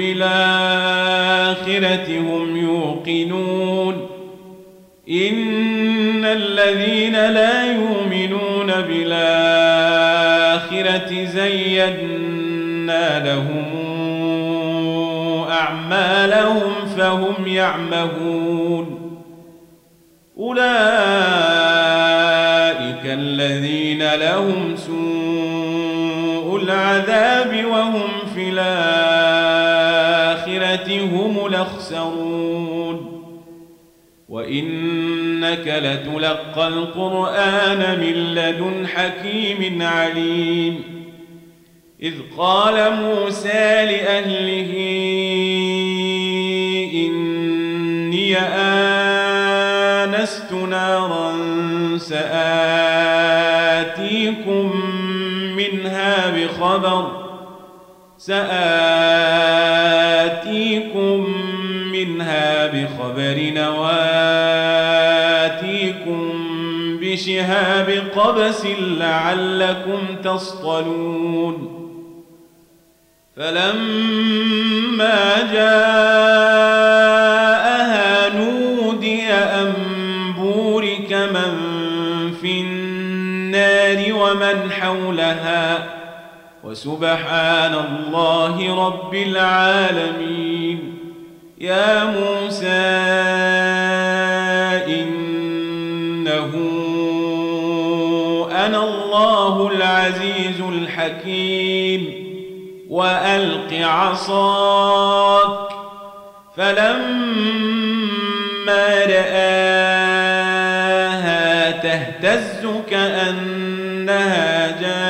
بالآخرة هم يوقنون إن الذين لا يؤمنون بالآخرة زينا لهم أعمالهم فهم يعمهون أولئك هم الأخسرون وإنك لتلقى القرآن من لدن حكيم عليم. إذ قال موسى لأهله إني آنست نارا سآتيكم منها بخبر سآتيكم بخبر نواتيكم بشهاب قبس لعلكم تصطلون فلما جاءها نودي أن بورك من في النار ومن حولها وسبحان الله رب العالمين يا موسى إنه أنا الله العزيز الحكيم وألق عصاك فلما رآها تهتز كأنها جان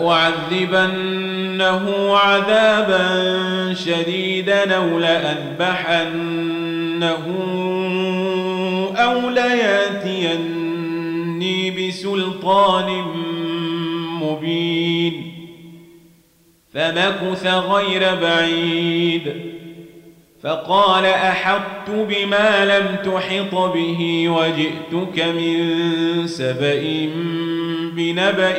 لأعذبنه عذابا شديدا أو لأذبحنه أو ليأتيني بسلطان مبين. فمكث غير بعيد. فقال أحطت بما لم تحط به وجئتك من سبأ بنبأ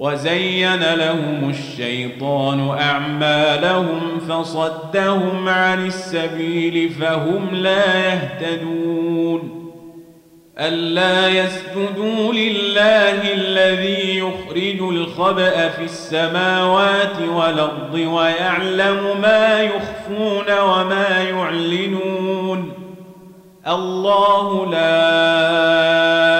وزين لهم الشيطان أعمالهم فصدهم عن السبيل فهم لا يهتدون ألا يسجدوا لله الذي يخرج الخبأ في السماوات والأرض ويعلم ما يخفون وما يعلنون الله لا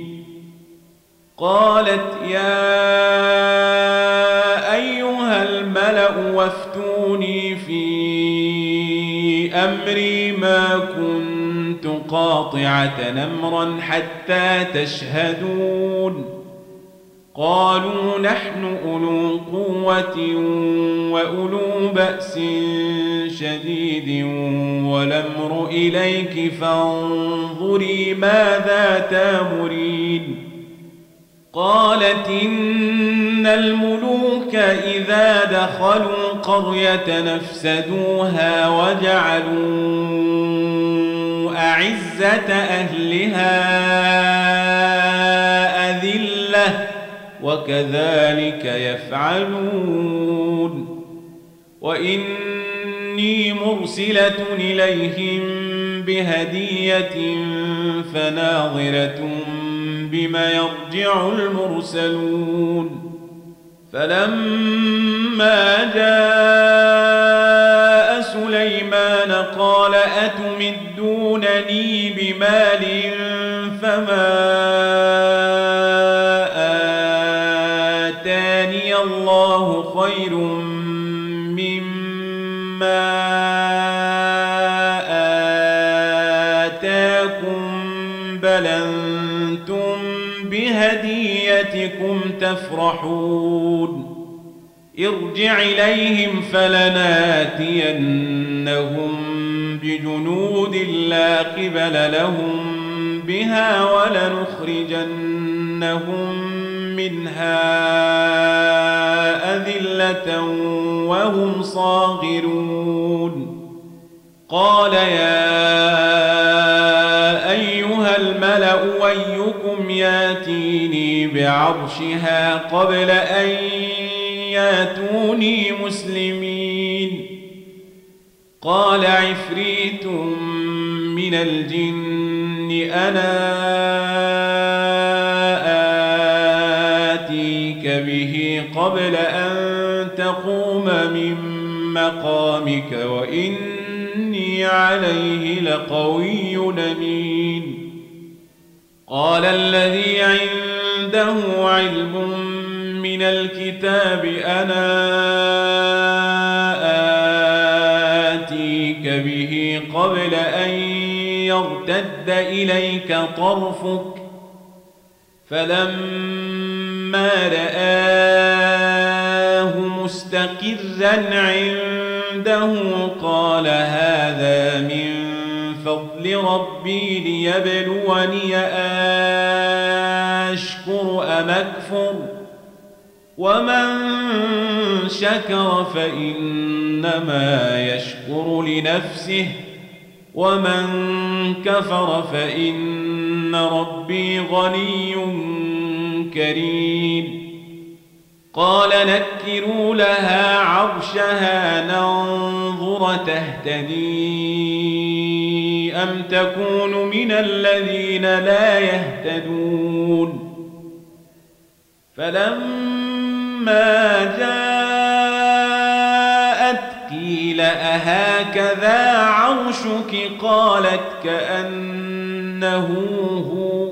قالت يا أيها الملأ وافتوني في أمري ما كنت قاطعة نمرا حتى تشهدون. قالوا نحن أولو قوة وأولو بأس شديد والأمر إليك فانظري ماذا تامرين. قالت إن الملوك إذا دخلوا قرية نفسدوها وجعلوا أعزة أهلها أذلة وكذلك يفعلون. وإني مرسلة إليهم بهدية فناظرة بما يرجع المرسلون. فلما جاء سليمان قال أتمدونني بمال فما بكم تفرحون. ارجع إليهم فلناتينهم بجنود لا قبل لهم بها ولنخرجنهم منها أذلة وهم صاغرون. قال يا أيها الملأ أيكم ياتيني بعرشها قبل أن ياتوني مسلمين. قال عفريت من الجن أنا آتيك به قبل أن تقوم من مقامك وإني عليه لقوي أمين. قال الذي عنده علم من الكتاب. أنا آتيك به قبل أن يرتد إليك طرفك. فلما رآه مستقرا عنده قال هذا من فضل ربي ليبلوني أشكر أم أكفر؟ ومن شكر فإنما يشكر لنفسه. ومن كفر فإن ربي غني كريم. قال نكروا لها عرشها ننظر تهتدي أم تكون من الذين لا يهتدون. فلما جاءت قيل أهكذا عرشك؟ قالت كأنه هو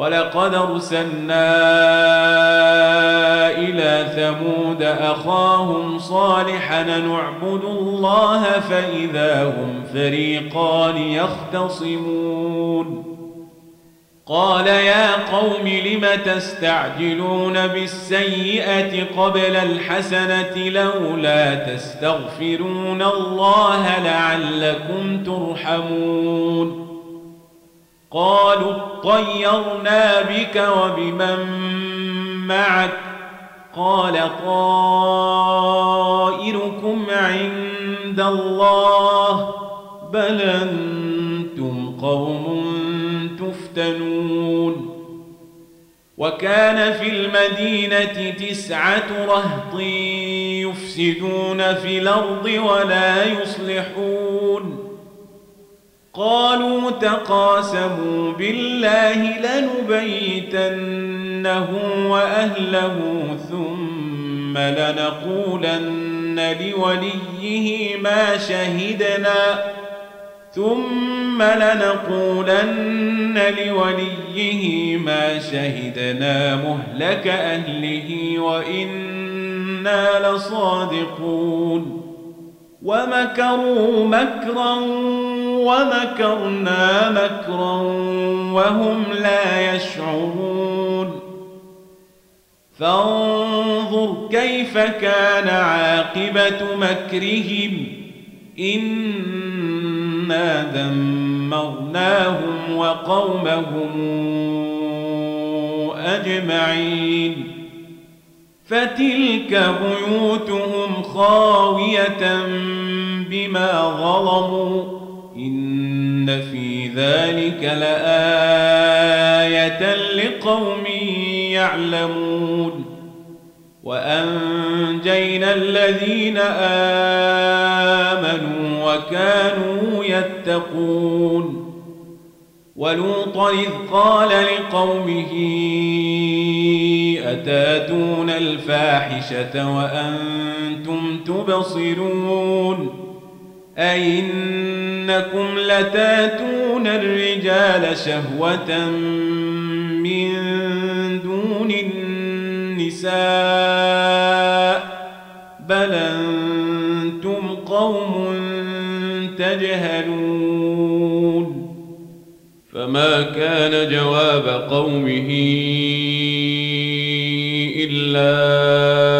ولقد أرسلنا إلى ثمود أخاهم صالحا نعبد الله فإذا هم فريقان يختصمون. قال يا قوم لم تستعجلون بالسيئة قبل الحسنة لولا تستغفرون الله لعلكم ترحمون. قالوا اطيرنا بك وبمن معك. قال طائركم عند الله بل أنتم قوم تفتنون. وكان في المدينة تسعة رهط يفسدون في الأرض ولا يصلحون. قالوا تقاسموا بالله لنبيتنه وأهله ثم لنقولن لوليه ما شهدنا ثم لنقولن لوليه ما شهدنا مهلك أهله وإنا لصادقون ومكروا مكرا ومكرنا مكرا وهم لا يشعرون. فانظر كيف كان عاقبة مكرهم. إنا دمرناهم وقومهم أجمعين. فتلك بيوتهم خاوية بما ظلموا. في ذلك لآية لقوم يعلمون وأنجينا الذين آمنوا وكانوا يتقون ولوطا إذ قال لقومه أتاتون الفاحشة وأنتم تبصرون أئنكم لتاتون الرجال شهوة من دون النساء بل أنتم قوم تجهلون فما كان جواب قومه إلا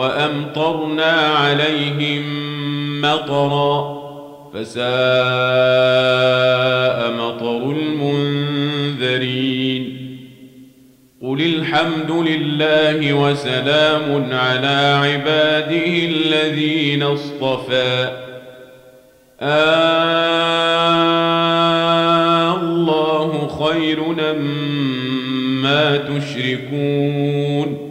وأمطرنا عليهم مطرا فساء مطر المنذرين. قل الحمد لله وسلام على عباده الذين اصطفى. آه الله خير ما تشركون.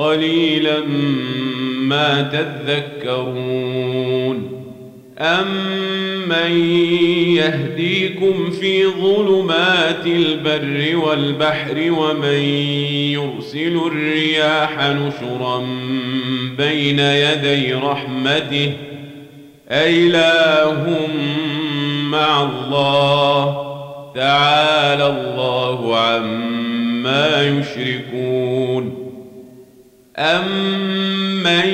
قليلا ما تذكرون أمن يهديكم في ظلمات البر والبحر ومن يرسل الرياح نشرا بين يدي رحمته أإله مع الله تعالى الله عما يشركون أمن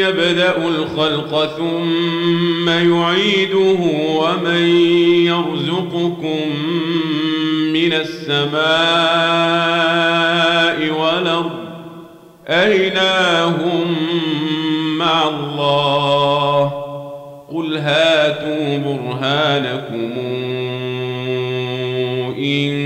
يبدأ الخلق ثم يعيده ومن يرزقكم من السماء والأرض أإله مع الله قل هاتوا برهانكم إن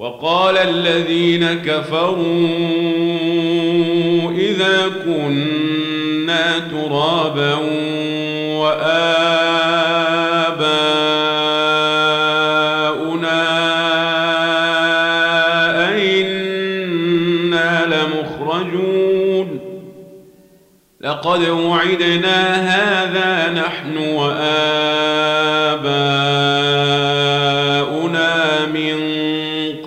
وقال الذين كفروا إذا كنا ترابا وآباؤنا أئنا لمخرجون. لقد وعدنا هذا نحن وآباؤنا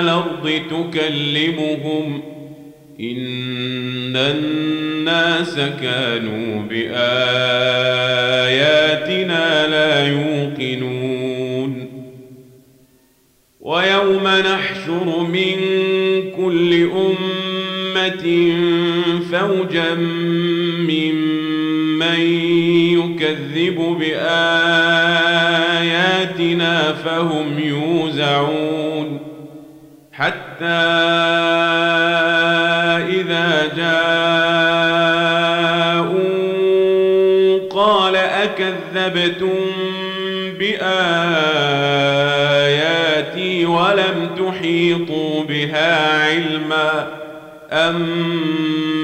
الأرض تكلمهم إن الناس كانوا بآياتنا لا يوقنون ويوم نحشر من كل أمة فوجا ممن يكذب بآياتنا فهم يوزعون حتى إذا جاءوا قال أكذبتم بآياتي ولم تحيطوا بها علما أم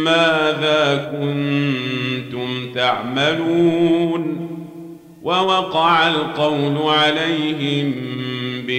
ماذا كنتم تعملون ووقع القول عليهم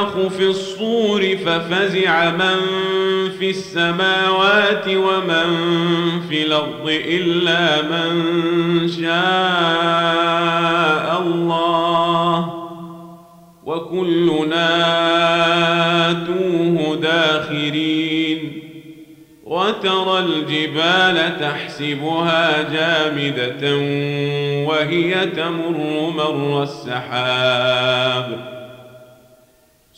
ينفخ في الصور ففزع من في السماوات ومن في الأرض إلا من شاء الله وكلنا توه داخرين وترى الجبال تحسبها جامدة وهي تمر مر السحاب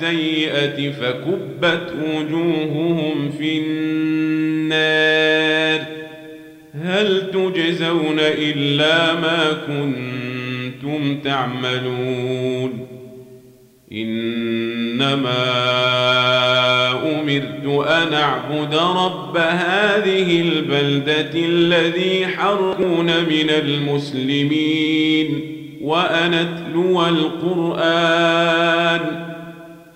جاء بالسيئة فكبت وجوههم في النار. هل تجزون إلا ما كنتم تعملون؟ إنما أمرت أن أعبد رب هذه البلدة الذي حرون من المسلمين وأن أتلو القرآن.